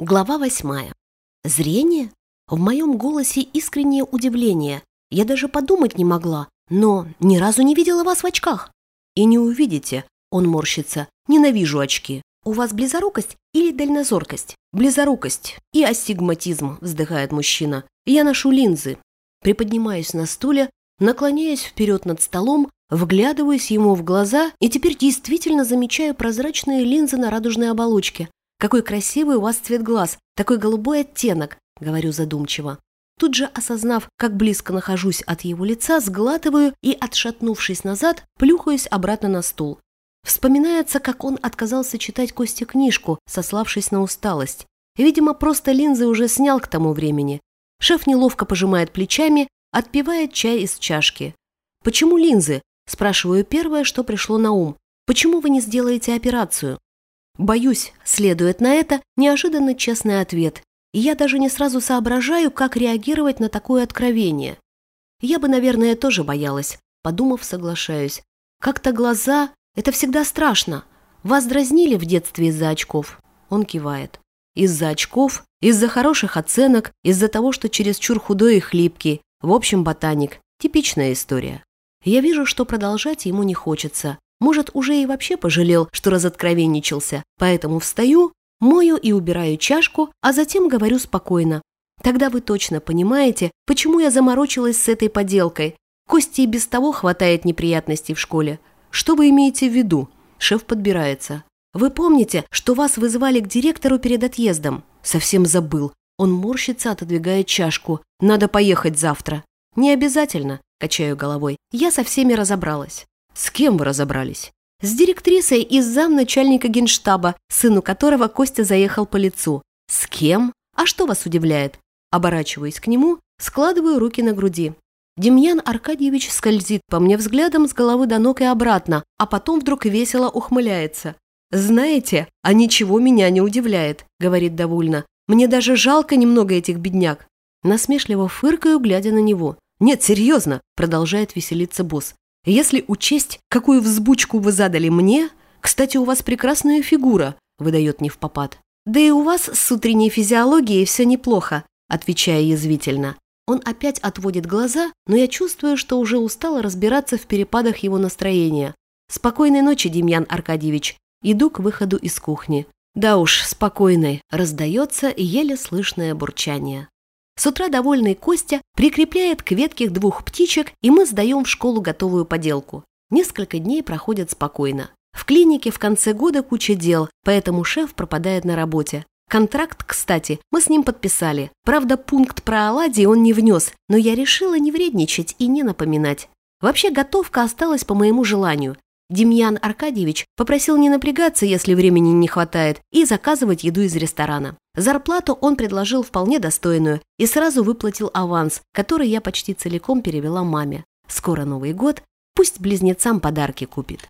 Глава восьмая. Зрение? В моем голосе искреннее удивление. Я даже подумать не могла, но ни разу не видела вас в очках. И не увидите, он морщится. Ненавижу очки. У вас близорукость или дальнозоркость? Близорукость и астигматизм, вздыхает мужчина. Я ношу линзы. Приподнимаюсь на стуле, наклоняясь вперед над столом, вглядываюсь ему в глаза и теперь действительно замечаю прозрачные линзы на радужной оболочке. «Какой красивый у вас цвет глаз, такой голубой оттенок», — говорю задумчиво. Тут же, осознав, как близко нахожусь от его лица, сглатываю и, отшатнувшись назад, плюхаюсь обратно на стул. Вспоминается, как он отказался читать Косте книжку, сославшись на усталость. Видимо, просто линзы уже снял к тому времени. Шеф неловко пожимает плечами, отпивает чай из чашки. «Почему линзы?» – спрашиваю первое, что пришло на ум. «Почему вы не сделаете операцию?» Боюсь, следует на это неожиданно честный ответ, и я даже не сразу соображаю, как реагировать на такое откровение. Я бы, наверное, тоже боялась, подумав, соглашаюсь. Как-то глаза – это всегда страшно. Вас дразнили в детстве из-за очков? Он кивает. Из-за очков, из-за хороших оценок, из-за того, что чересчур худой и хлипкий. В общем, ботаник. Типичная история. Я вижу, что продолжать ему не хочется. Может, уже и вообще пожалел, что разоткровенничался. Поэтому встаю, мою и убираю чашку, а затем говорю спокойно. Тогда вы точно понимаете, почему я заморочилась с этой поделкой. Кости и без того хватает неприятностей в школе. Что вы имеете в виду? Шеф подбирается. Вы помните, что вас вызывали к директору перед отъездом? Совсем забыл. Он морщится, отодвигает чашку. Надо поехать завтра. Не обязательно, качаю головой. Я со всеми разобралась. С кем вы разобрались? С директрисой из замначальника генштаба, сыну которого Костя заехал по лицу. С кем? А что вас удивляет? Оборачиваясь к нему, складываю руки на груди. Демьян Аркадьевич скользит по мне взглядом с головы до ног и обратно, а потом вдруг весело ухмыляется. «Знаете, а ничего меня не удивляет», — говорит довольно. «Мне даже жалко немного этих бедняк». Насмешливо фыркаю, глядя на него. «Нет, серьезно», — продолжает веселиться босс. Если учесть, какую взбучку вы задали мне, кстати, у вас прекрасная фигура, выдает не в попад. Да и у вас с утренней физиологией все неплохо, отвечая язвительно. Он опять отводит глаза, но я чувствую, что уже устала разбираться в перепадах его настроения. Спокойной ночи, Демьян Аркадьевич. Иду к выходу из кухни. Да уж, спокойной, раздается еле слышное бурчание. С утра довольный Костя прикрепляет к ветке двух птичек, и мы сдаем в школу готовую поделку. Несколько дней проходят спокойно. В клинике в конце года куча дел, поэтому шеф пропадает на работе. Контракт, кстати, мы с ним подписали. Правда, пункт про оладьи он не внес, но я решила не вредничать и не напоминать. Вообще, готовка осталась по моему желанию. Демьян Аркадьевич попросил не напрягаться, если времени не хватает, и заказывать еду из ресторана. Зарплату он предложил вполне достойную и сразу выплатил аванс, который я почти целиком перевела маме. Скоро Новый год, пусть близнецам подарки купит.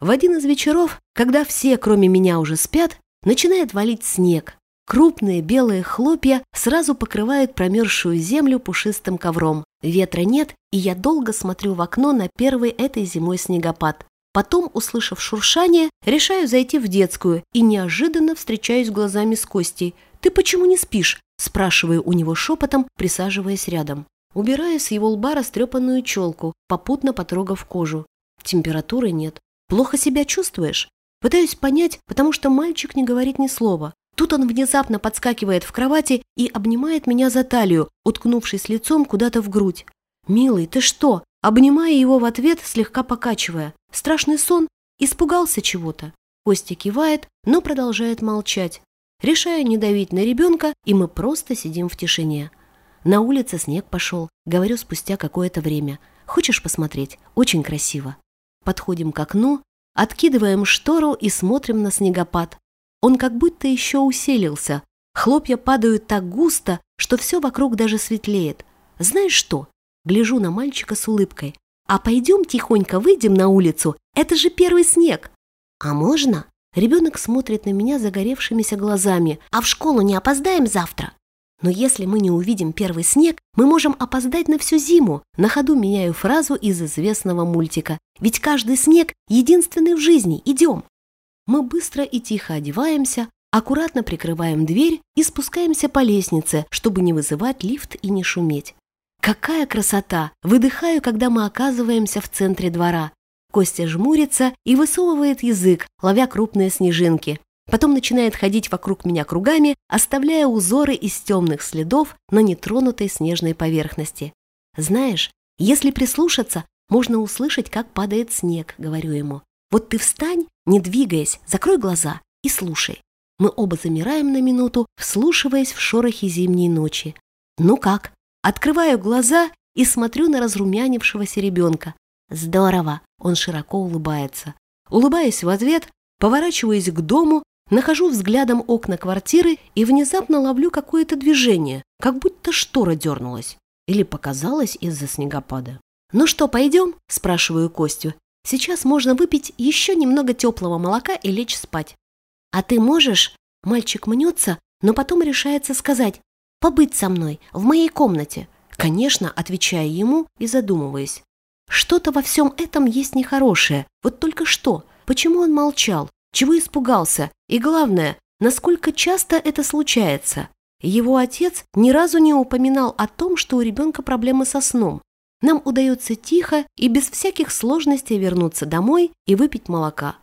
В один из вечеров, когда все, кроме меня, уже спят, начинает валить снег. Крупные белые хлопья сразу покрывают промерзшую землю пушистым ковром. Ветра нет, и я долго смотрю в окно на первый этой зимой снегопад. Потом, услышав шуршание, решаю зайти в детскую и неожиданно встречаюсь глазами с Костей. «Ты почему не спишь?» – спрашиваю у него шепотом, присаживаясь рядом. Убираю с его лба растрепанную челку, попутно потрогав кожу. Температуры нет. Плохо себя чувствуешь? Пытаюсь понять, потому что мальчик не говорит ни слова. Тут он внезапно подскакивает в кровати и обнимает меня за талию, уткнувшись лицом куда-то в грудь. «Милый, ты что?» Обнимая его в ответ, слегка покачивая. Страшный сон? Испугался чего-то? Костя кивает, но продолжает молчать. Решаю не давить на ребенка, и мы просто сидим в тишине. На улице снег пошел, говорю спустя какое-то время. Хочешь посмотреть? Очень красиво. Подходим к окну, откидываем штору и смотрим на снегопад. Он как будто еще усилился. Хлопья падают так густо, что все вокруг даже светлеет. Знаешь что? Гляжу на мальчика с улыбкой. А пойдем тихонько выйдем на улицу, это же первый снег. А можно? Ребенок смотрит на меня загоревшимися глазами. А в школу не опоздаем завтра? Но если мы не увидим первый снег, мы можем опоздать на всю зиму. На ходу меняю фразу из известного мультика. Ведь каждый снег единственный в жизни. Идем. Мы быстро и тихо одеваемся, аккуратно прикрываем дверь и спускаемся по лестнице, чтобы не вызывать лифт и не шуметь. Какая красота! Выдыхаю, когда мы оказываемся в центре двора. Костя жмурится и высовывает язык, ловя крупные снежинки. Потом начинает ходить вокруг меня кругами, оставляя узоры из темных следов на нетронутой снежной поверхности. Знаешь, если прислушаться, можно услышать, как падает снег, говорю ему. Вот ты встань, не двигаясь, закрой глаза и слушай. Мы оба замираем на минуту, вслушиваясь в шорохи зимней ночи. Ну как? Открываю глаза и смотрю на разрумянившегося ребенка. Здорово, он широко улыбается. Улыбаясь в ответ, поворачиваюсь к дому, нахожу взглядом окна квартиры и внезапно ловлю какое-то движение, как будто штора дернулась. Или показалось из-за снегопада. «Ну что, пойдем?» – спрашиваю Костю. «Сейчас можно выпить еще немного теплого молока и лечь спать». «А ты можешь?» – мальчик мнется, но потом решается сказать «побыть со мной, в моей комнате». «Конечно», – отвечая ему и задумываясь. Что-то во всем этом есть нехорошее. Вот только что? Почему он молчал? Чего испугался? И главное, насколько часто это случается? Его отец ни разу не упоминал о том, что у ребенка проблемы со сном. Нам удается тихо и без всяких сложностей вернуться домой и выпить молока.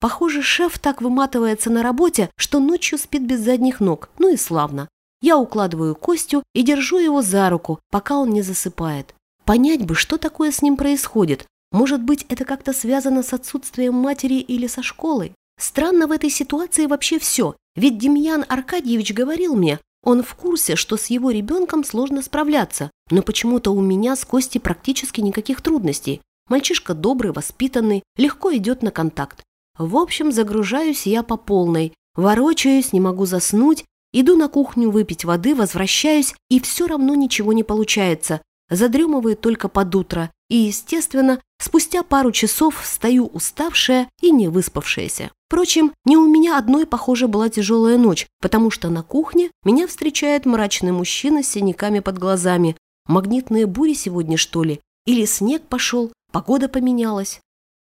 Похоже, шеф так выматывается на работе, что ночью спит без задних ног. Ну и славно. Я укладываю Костю и держу его за руку, пока он не засыпает. Понять бы, что такое с ним происходит. Может быть, это как-то связано с отсутствием матери или со школой? Странно в этой ситуации вообще все. Ведь Демьян Аркадьевич говорил мне, он в курсе, что с его ребенком сложно справляться, но почему-то у меня с Костей практически никаких трудностей. Мальчишка добрый, воспитанный, легко идет на контакт. В общем, загружаюсь я по полной, ворочаюсь, не могу заснуть, иду на кухню выпить воды, возвращаюсь, и все равно ничего не получается. Задремываю только под утро, и, естественно, спустя пару часов встаю уставшая и не выспавшаяся. Впрочем, не у меня одной, похоже, была тяжелая ночь, потому что на кухне меня встречает мрачный мужчина с синяками под глазами. Магнитные бури сегодня, что ли? Или снег пошел, погода поменялась?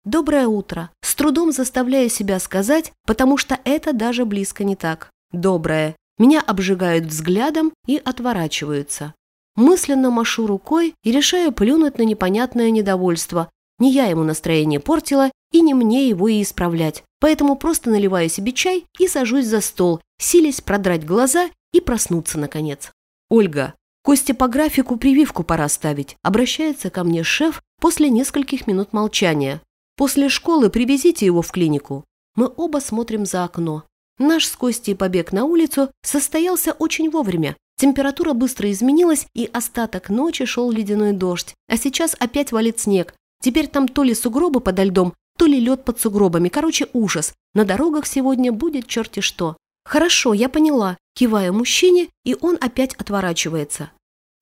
Доброе утро. С трудом заставляю себя сказать, потому что это даже близко не так. Доброе. Меня обжигают взглядом и отворачиваются. Мысленно машу рукой и решаю плюнуть на непонятное недовольство. Не я ему настроение портила, и не мне его и исправлять. Поэтому просто наливаю себе чай и сажусь за стол, силясь продрать глаза и проснуться наконец. «Ольга, Косте по графику прививку пора ставить», обращается ко мне шеф после нескольких минут молчания. «После школы привезите его в клинику». Мы оба смотрим за окно. Наш с Костей побег на улицу состоялся очень вовремя. Температура быстро изменилась, и остаток ночи шел ледяной дождь. А сейчас опять валит снег. Теперь там то ли сугробы подо льдом, то ли лед под сугробами. Короче, ужас. На дорогах сегодня будет черти что. Хорошо, я поняла. Киваю мужчине, и он опять отворачивается.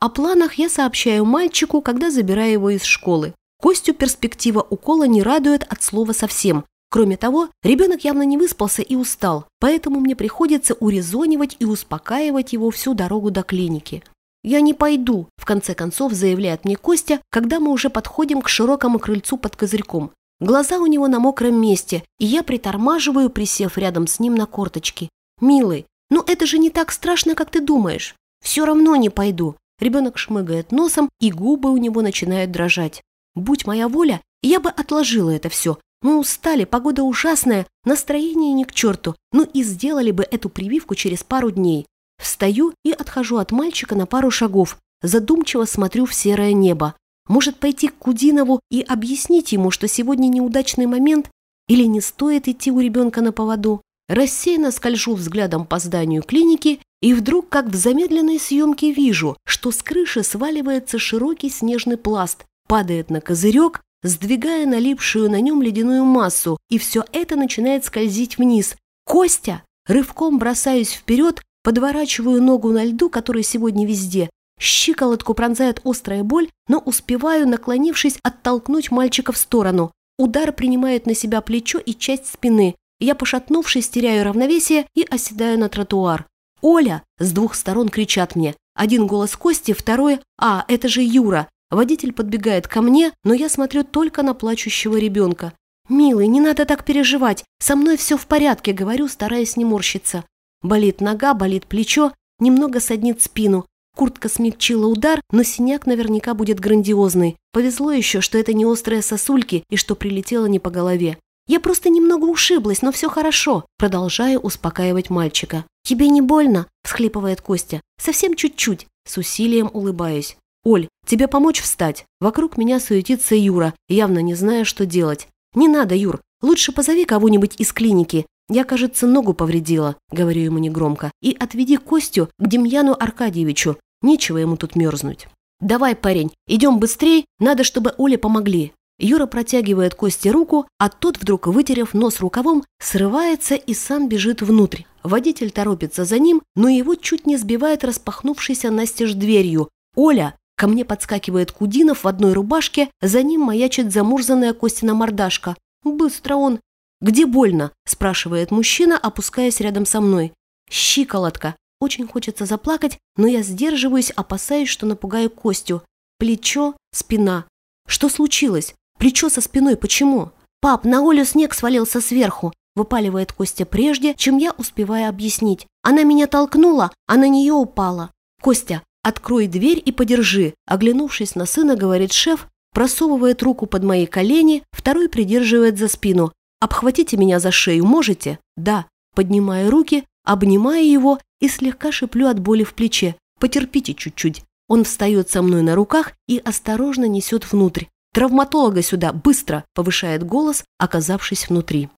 О планах я сообщаю мальчику, когда забираю его из школы. Костю перспектива укола не радует от слова совсем. Кроме того, ребенок явно не выспался и устал, поэтому мне приходится урезонивать и успокаивать его всю дорогу до клиники. «Я не пойду», – в конце концов заявляет мне Костя, когда мы уже подходим к широкому крыльцу под козырьком. Глаза у него на мокром месте, и я притормаживаю, присев рядом с ним на корточки. «Милый, ну это же не так страшно, как ты думаешь. Все равно не пойду». Ребенок шмыгает носом, и губы у него начинают дрожать. Будь моя воля, я бы отложила это все, мы устали, погода ужасная, настроение ни к черту. Ну и сделали бы эту прививку через пару дней. Встаю и отхожу от мальчика на пару шагов. Задумчиво смотрю в серое небо. Может пойти к Кудинову и объяснить ему, что сегодня неудачный момент? Или не стоит идти у ребенка на поводу? Рассеянно скольжу взглядом по зданию клиники и вдруг, как в замедленной съемке, вижу, что с крыши сваливается широкий снежный пласт, падает на козырек, сдвигая налипшую на нем ледяную массу, и все это начинает скользить вниз. «Костя!» Рывком бросаюсь вперед, подворачиваю ногу на льду, который сегодня везде. Щиколотку пронзает острая боль, но успеваю, наклонившись, оттолкнуть мальчика в сторону. Удар принимает на себя плечо и часть спины. Я, пошатнувшись, теряю равновесие и оседаю на тротуар. «Оля!» – с двух сторон кричат мне. Один голос Кости, второй – «А, это же Юра!» Водитель подбегает ко мне, но я смотрю только на плачущего ребенка. «Милый, не надо так переживать. Со мной все в порядке», — говорю, стараясь не морщиться. Болит нога, болит плечо, немного саднит спину. Куртка смягчила удар, но синяк наверняка будет грандиозный. Повезло еще, что это не острые сосульки и что прилетело не по голове. Я просто немного ушиблась, но все хорошо. Продолжаю успокаивать мальчика. «Тебе не больно?» – всхлипывает Костя. «Совсем чуть-чуть». С усилием улыбаюсь. «Оль, тебе помочь встать?» Вокруг меня суетится Юра, явно не зная, что делать. «Не надо, Юр. Лучше позови кого-нибудь из клиники. Я, кажется, ногу повредила», – говорю ему негромко. «И отведи Костю к Демьяну Аркадьевичу. Нечего ему тут мерзнуть». «Давай, парень, идем быстрей, надо, чтобы Оле помогли». Юра протягивает Косте руку, а тот, вдруг вытерев нос рукавом, срывается и сам бежит внутрь. Водитель торопится за ним, но его чуть не сбивает распахнувшейся настежь дверью. «Оля!» Ко мне подскакивает Кудинов в одной рубашке, за ним маячит замурзанная Костина мордашка. «Быстро он!» «Где больно?» – спрашивает мужчина, опускаясь рядом со мной. «Щиколотка!» Очень хочется заплакать, но я сдерживаюсь, опасаясь, что напугаю Костю. Плечо, спина. Что случилось? Плечо со спиной почему? Пап, на Олю снег свалился сверху, выпаливает Костя прежде, чем я успеваю объяснить. Она меня толкнула, а на нее упала. Костя, открой дверь и подержи. Оглянувшись на сына, говорит шеф, просовывает руку под мои колени, второй придерживает за спину. «Обхватите меня за шею, можете?» «Да». Поднимая руки, обнимаю его и слегка шиплю от боли в плече. «Потерпите чуть-чуть». Он встает со мной на руках и осторожно несет внутрь. «Травматолога сюда, быстро!» – повышает голос, оказавшись внутри.